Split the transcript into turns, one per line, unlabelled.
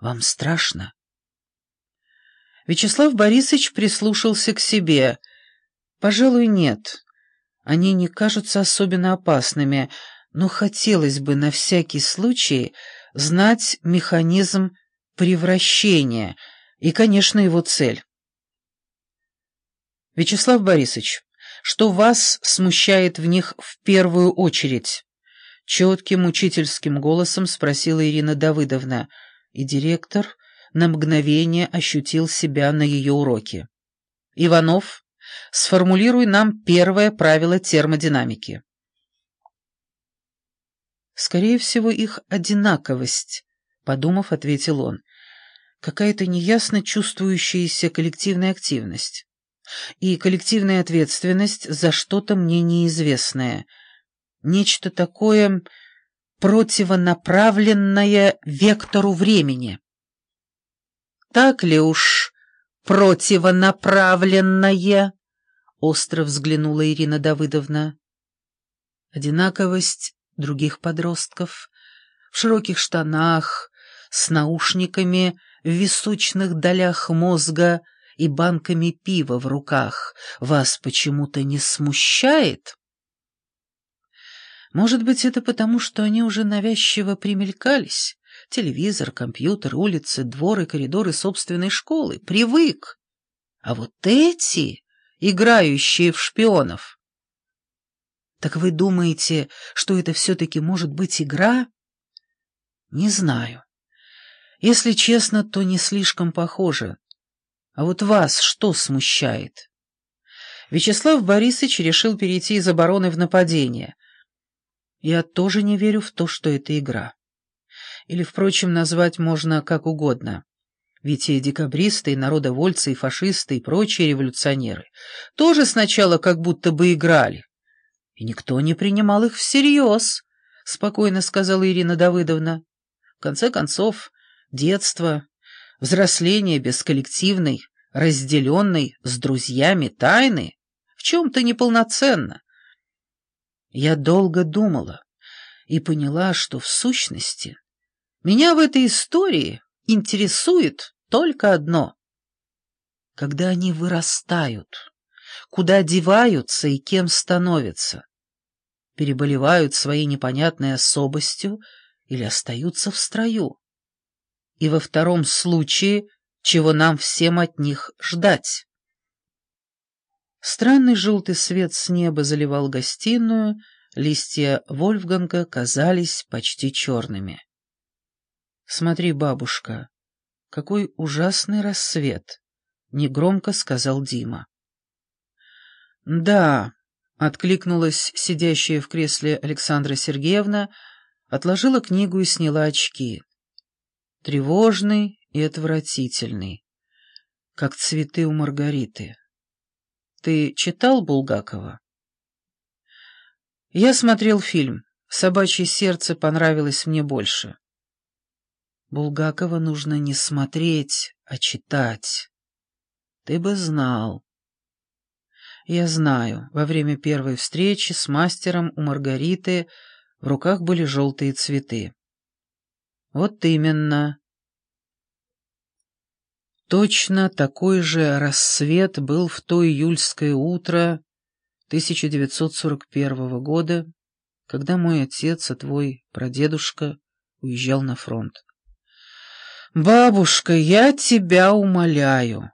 Вам страшно?» Вячеслав Борисович прислушался к себе. «Пожалуй, нет. Они не кажутся особенно опасными, но хотелось бы на всякий случай знать механизм превращения и, конечно, его цель. Вячеслав Борисович, что вас смущает в них в первую очередь?» Четким учительским голосом спросила Ирина Давыдовна, и директор на мгновение ощутил себя на ее уроке. «Иванов, сформулируй нам первое правило термодинамики». «Скорее всего, их одинаковость», — подумав, ответил он. «Какая-то неясно чувствующаяся коллективная активность и коллективная ответственность за что-то мне неизвестное. Нечто такое противонаправленное вектору времени». «Так ли уж противонаправленное?» — остро взглянула Ирина Давыдовна. Одинаковость других подростков в широких штанах, с наушниками в височных долях мозга и банками пива в руках вас почему-то не смущает? Может быть, это потому, что они уже навязчиво примелькались? Телевизор, компьютер, улицы, дворы, коридоры собственной школы. Привык. А вот эти, играющие в шпионов... Так вы думаете, что это все-таки может быть игра? Не знаю. Если честно, то не слишком похоже. А вот вас что смущает? Вячеслав Борисович решил перейти из обороны в нападение. Я тоже не верю в то, что это игра. Или, впрочем, назвать можно как угодно. Ведь и декабристы, и народовольцы, и фашисты, и прочие революционеры тоже сначала как будто бы играли и никто не принимал их всерьез, — спокойно сказала Ирина Давыдовна. В конце концов, детство, взросление без коллективной, разделенной с друзьями тайны в чем-то неполноценно. Я долго думала и поняла, что в сущности меня в этой истории интересует только одно. Когда они вырастают, куда деваются и кем становятся переболевают своей непонятной особостью или остаются в строю. И во втором случае, чего нам всем от них ждать? Странный желтый свет с неба заливал гостиную, листья Вольфганга казались почти черными. «Смотри, бабушка, какой ужасный рассвет!» — негромко сказал Дима. «Да, Откликнулась сидящая в кресле Александра Сергеевна, отложила книгу и сняла очки. Тревожный и отвратительный, как цветы у Маргариты. Ты читал Булгакова? Я смотрел фильм. «Собачье сердце» понравилось мне больше. Булгакова нужно не смотреть, а читать. Ты бы знал. Я знаю, во время первой встречи с мастером у Маргариты в руках были желтые цветы. Вот именно. Точно такой же рассвет был в то июльское утро 1941 года, когда мой отец, а твой прадедушка, уезжал на фронт. «Бабушка, я тебя умоляю,